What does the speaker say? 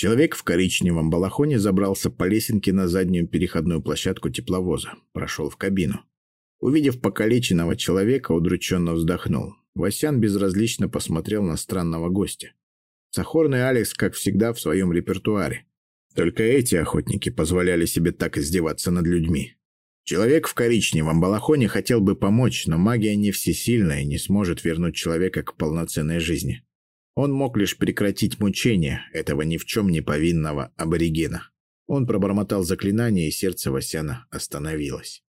Человек в коричневом балахоне забрался по лесенке на заднюю переходную площадку тепловоза, прошел в кабину. Увидев покалеченного человека, удрученно вздохнул. Васян безразлично посмотрел на странного гостя. Сахорный Алекс, как всегда, в своем репертуаре. Только эти охотники позволяли себе так издеваться над людьми. Человек в коричневом балахоне хотел бы помочь, но магия не всесильная и не сможет вернуть человека к полноценной жизни. Он мог лишь прекратить мучения этого ни в чем не повинного аборигена. Он пробормотал заклинание, и сердце Васяна остановилось.